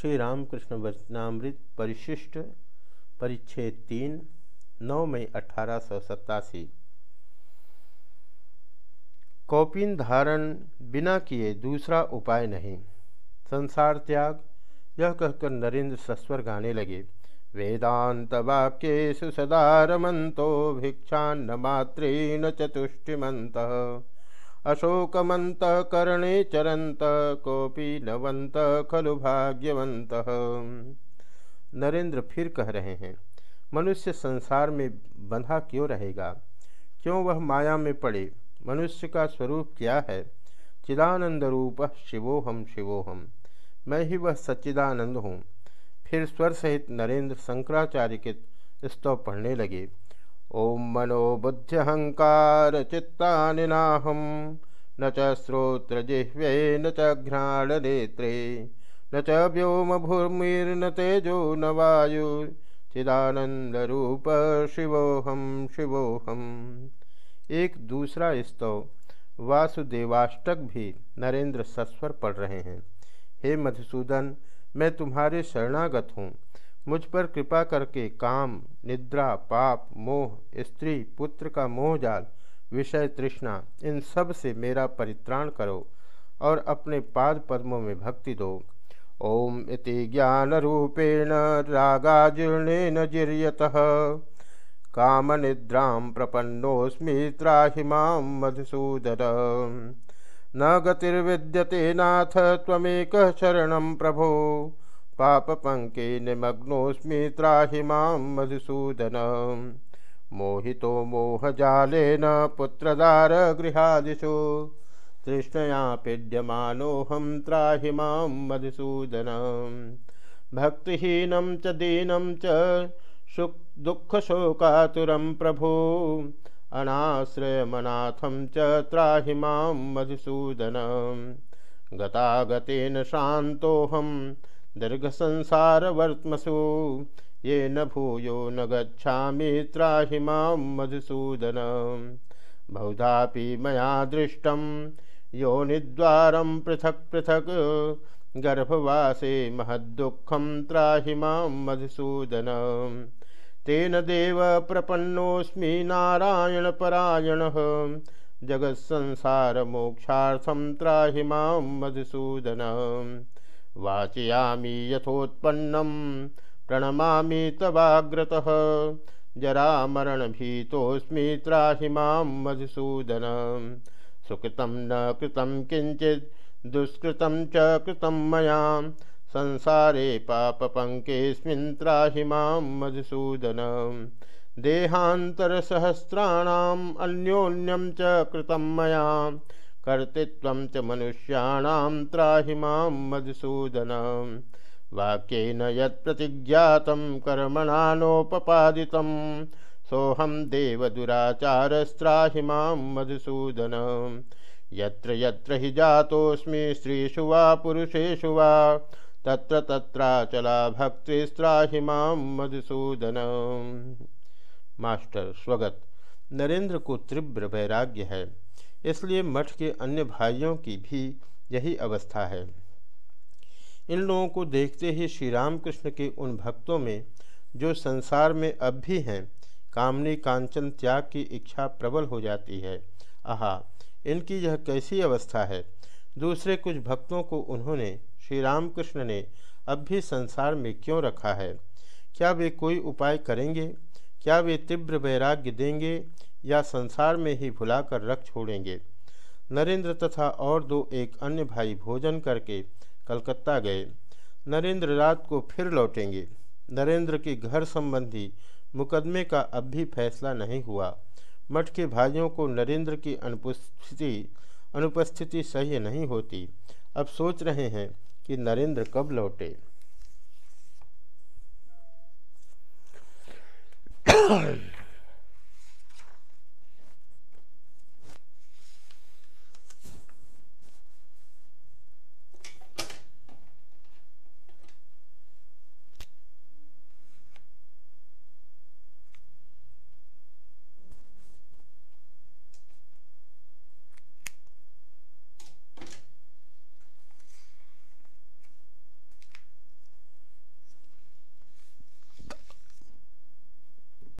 श्री रामकृष्ण वचनामृत परिशिष्ट, परिच्छेद तीन, नौ मई अठारह सौ सत्तासी। कौपिन धारण बिना किए दूसरा उपाय नहीं। संसार त्याग, यह कहकर नरेंद्र सस्वर गाने लगे। वेदांत वाक्यु सदा रमंतो भिक्षान्न मात्रेण चतुष्टिमंत अशोकमंत करणे चरंत कोपी नवंत खलु भाग्यवंत नरेंद्र फिर कह रहे हैं, मनुष्य संसार में बंधा क्यों रहेगा? क्यों वह माया में पड़े? मनुष्य का स्वरूप क्या है? चिदानंद रूप शिवोहम शिवोहम। मैं ही वह सच्चिदानंद हूँ। फिर स्वर सहित नरेंद्र शंकराचार्य के स्तव पढ़ने लगे। ओम मनो बुद्ध्यहंकार चित्तानिनाहम न च श्रोत्रजिह्वे न च घ्राणनेत्रे। न च व्योम भूमिर्न तेजो न वायु। चिदानंदरूप शिवोहम शिवोहम एक दूसरा स्तव। वासुदेवाष्टक भी नरेंद्र सस्वर पढ़ रहे हैं। हे मधुसूदन, मैं तुम्हारे शरणागत हूँ। मुझ पर कृपा करके काम, निद्रा, पाप, मोह, स्त्री, पुत्र का मोह जाल, विषय तृष्णा, इन सबसे मेरा परित्राण करो और अपने पाद पद्मों में भक्ति दो। ओम इति ज्ञान रूपेण रागाजीर्णेन जीर्यत। काम निद्रा प्रपन्नोस्मी त्राहि मधुसूदन। न गतिर्विद्यते नाथ त्वमेक शरण प्रभो। पापपङ्के निमग्नोऽस्मि त्राहि माँ मधुसूदन। मोहितो मोहजालेन पुत्रदारगृहादिषु। तृष्णया पीड्यमानोऽहं त्राहि माँ मधुसूदन। भक्तिहीनं च दीनं च सुख दुःखशोकातुरं प्रभो। अनाश्रयमनाथं च त्राहि माँ मधुसूदन। गतागतेन शान्तोऽहं दीर्घसंसारवर्त्मसु ये न भूयो न गच्छामि त्राहि माँ मधुसूदन। बहुधापि मया दृष्टं योनिद्वारं पृथक् पृथक्। गर्भवासे महद्दुःखं त्राहि माँ मधुसूदन। तेन देव प्रपन्नोऽस्मि नारायणपरायणः। जगत्संसारमोक्षार्थं त्राहि माँ मधुसूदन। वाचयामी यथोत्पन्नं प्रणमामि तवाग्रतः। जरामरणभीतोऽस्मि त्राहि माँ मधुसूदन। सुकृतं न कृतं किञ्चित्, दुष्कृतं च कृतं मया। संसारे पापपङ्केऽस्मिन् त्राहि माँ मधुसूदन। देहान्तरसहस्राणाम्, अन्योन्यं च मया। कर्तृत्व च मनुष्याणां त्राहि माँ मधुसूदन। वाक्येन यत्प्रतिज्ञातं कर्मणानोपपादितं, सोऽहं देवदुराचारस्त्राहि माँ मधुसूदन। यत्र यत्र हि जातोऽस्मि स्त्रीषु वा पुरुषेषु वा, तत्र तत्राचला भक्तिस्त्राहि माँ मधुसूदन। मास्टर, स्वगत। नरेंद्र को तीव्र वैराग्य है। इसलिए मठ के अन्य भाइयों की भी यही अवस्था है। इन लोगों को देखते ही श्री रामकृष्ण के उन भक्तों में, जो संसार में अब भी हैं, कामनी कांचन त्याग की इच्छा प्रबल हो जाती है। आहा, इनकी यह कैसी अवस्था है? दूसरे कुछ भक्तों को उन्होंने श्री रामकृष्ण ने, अब भी संसार में क्यों रखा है? क्या वे कोई उपाय करेंगे? क्या वे तीव्र वैराग्य देंगे? या संसार में ही भुलाकर रख छोड़ेंगे नरेंद्र तथा और दो एक अन्य भाई भोजन करके कलकत्ता गए नरेंद्र रात को फिर लौटेंगे नरेंद्र के घर संबंधी मुकदमे का अब भी फैसला नहीं हुआ मठ के भाइयों को नरेंद्र की अनुपस्थिति अनुपस्थिति सही नहीं होती अब सोच रहे हैं कि नरेंद्र कब लौटे